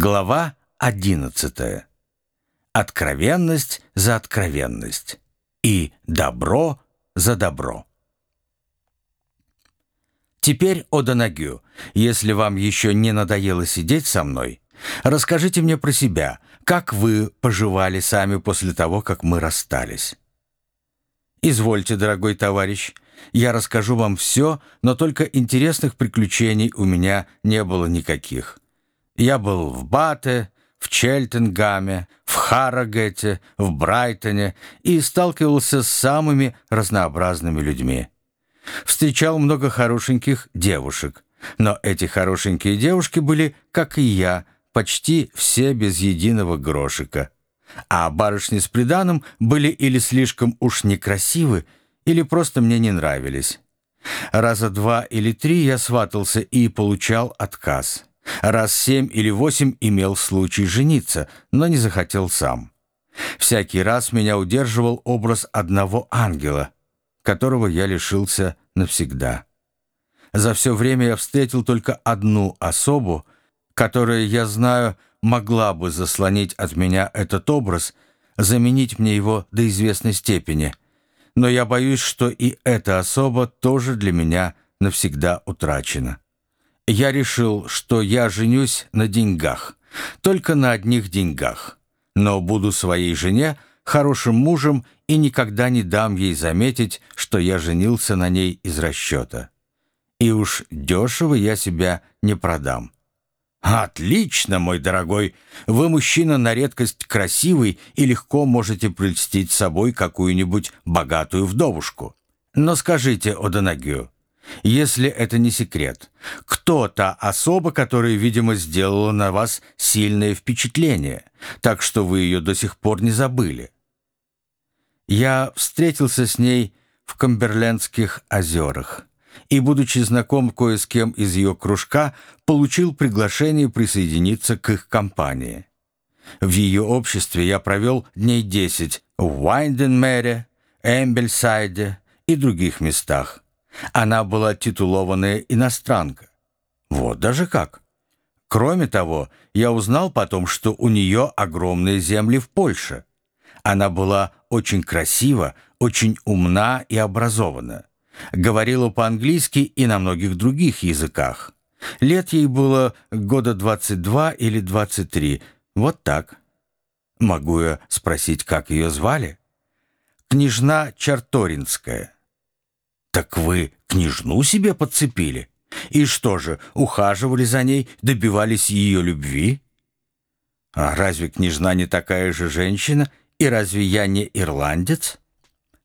Глава 11. Откровенность за откровенность и добро за добро. Теперь, о Донагю, если вам еще не надоело сидеть со мной, расскажите мне про себя, как вы поживали сами после того, как мы расстались. Извольте, дорогой товарищ, я расскажу вам все, но только интересных приключений у меня не было никаких. Я был в Бате, в Чельтенгаме, в Харрогете, в Брайтоне и сталкивался с самыми разнообразными людьми. Встречал много хорошеньких девушек, но эти хорошенькие девушки были, как и я, почти все без единого грошика. А барышни с приданым были или слишком уж некрасивы, или просто мне не нравились. Раза два или три я сватался и получал отказ. Раз семь или восемь имел случай жениться, но не захотел сам. Всякий раз меня удерживал образ одного ангела, которого я лишился навсегда. За все время я встретил только одну особу, которая, я знаю, могла бы заслонить от меня этот образ, заменить мне его до известной степени. Но я боюсь, что и эта особа тоже для меня навсегда утрачена. Я решил, что я женюсь на деньгах, только на одних деньгах, но буду своей жене хорошим мужем и никогда не дам ей заметить, что я женился на ней из расчета. И уж дешево я себя не продам. «Отлично, мой дорогой! Вы мужчина на редкость красивый и легко можете прельстить собой какую-нибудь богатую вдовушку. Но скажите, Одонагю, если это не секрет. Кто та особа, которая, видимо, сделала на вас сильное впечатление, так что вы ее до сих пор не забыли? Я встретился с ней в Камберлендских озерах и, будучи знаком кое с кем из ее кружка, получил приглашение присоединиться к их компании. В ее обществе я провел дней десять в Уайнденмере, Эмбельсайде и других местах. Она была титулованная иностранка. Вот даже как. Кроме того, я узнал потом, что у нее огромные земли в Польше. Она была очень красива, очень умна и образована. Говорила по-английски и на многих других языках. Лет ей было года 22 или 23. Вот так. Могу я спросить, как ее звали? Княжна Чарторинская. «Так вы княжну себе подцепили? И что же, ухаживали за ней, добивались ее любви?» «А разве княжна не такая же женщина, и разве я не ирландец?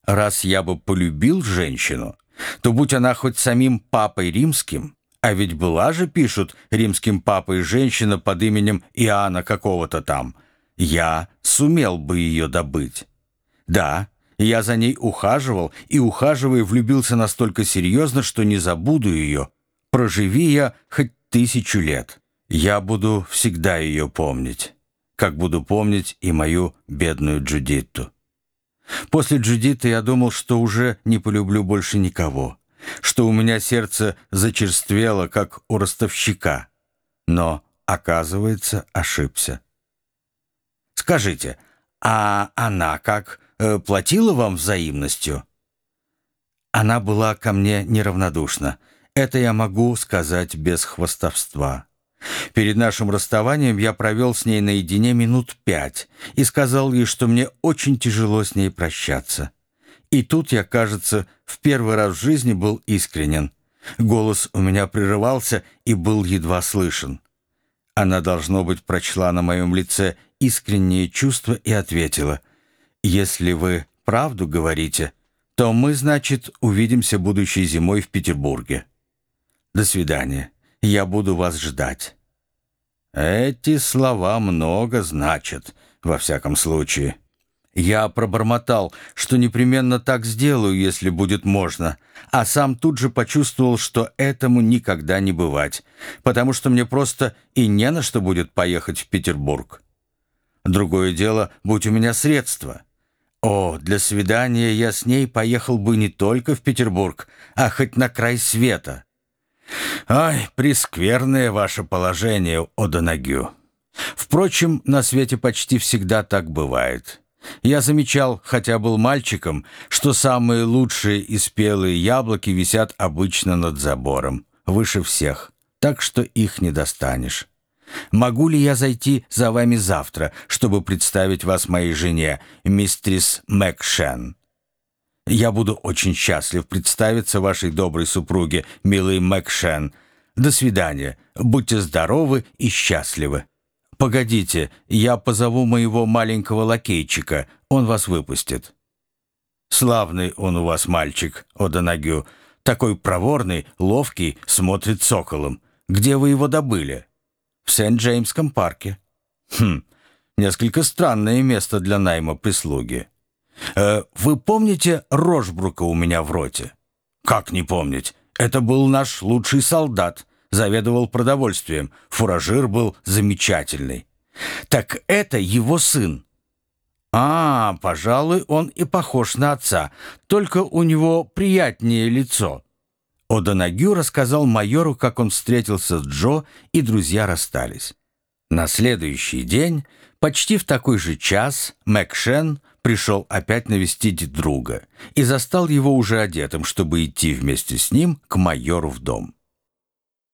Раз я бы полюбил женщину, то будь она хоть самим папой римским, а ведь была же, пишут, римским папой женщина под именем Иоанна какого-то там, я сумел бы ее добыть. Да, я за ней ухаживал и, ухаживая, влюбился настолько серьезно, что не забуду ее. Проживи я хоть тысячу лет. Я буду всегда ее помнить, как буду помнить и мою бедную Джудитту. После Джудиты я думал, что уже не полюблю больше никого, что у меня сердце зачерствело, как у ростовщика. Но, оказывается, ошибся. Скажите, а она как платила вам взаимностью?» Она была ко мне неравнодушна. Это я могу сказать без хвастовства. Перед нашим расставанием я провел с ней наедине минут пять и сказал ей, что мне очень тяжело с ней прощаться. И тут я, кажется, в первый раз в жизни был искренен. Голос у меня прерывался и был едва слышен. Она, должно быть, прочла на моем лице искреннее чувство и ответила — если вы правду говорите, то мы, значит, увидимся будущей зимой в Петербурге. До свидания. Я буду вас ждать. Эти слова много значат, во всяком случае. Я пробормотал, что непременно так сделаю, если будет можно, а сам тут же почувствовал, что этому никогда не бывать, потому что мне просто и не на что будет поехать в Петербург. Другое дело, будь у меня средства — о, для свидания я с ней поехал бы не только в Петербург, а хоть на край света. Ай, прескверное ваше положение, Одонагю. Впрочем, на свете почти всегда так бывает. Я замечал, хотя был мальчиком, что самые лучшие и спелые яблоки висят обычно над забором, выше всех, так что их не достанешь. Могу ли я зайти за вами завтра, чтобы представить вас моей жене, мистрис Мэкшен? Я буду очень счастлив представиться вашей доброй супруге, милый Мэкшен. До свидания. Будьте здоровы и счастливы. Погодите, я позову моего маленького лакейчика, он вас выпустит. Славный он у вас мальчик, Оданагю. Такой проворный, ловкий, смотрит соколом. Где вы его добыли? В Сент-Джеймском парке. Хм, несколько странное место для найма прислуги. Э, вы помните Рожбрука у меня в роте? Как не помнить? Это был наш лучший солдат, заведовал продовольствием, фуражир был замечательный. Так это его сын. А, пожалуй, он и похож на отца, только у него приятнее лицо. О'Донагю рассказал майору, как он встретился с Джо, и друзья расстались. На следующий день, почти в такой же час, Мэкшен пришел опять навестить друга и застал его уже одетым, чтобы идти вместе с ним к майору в дом.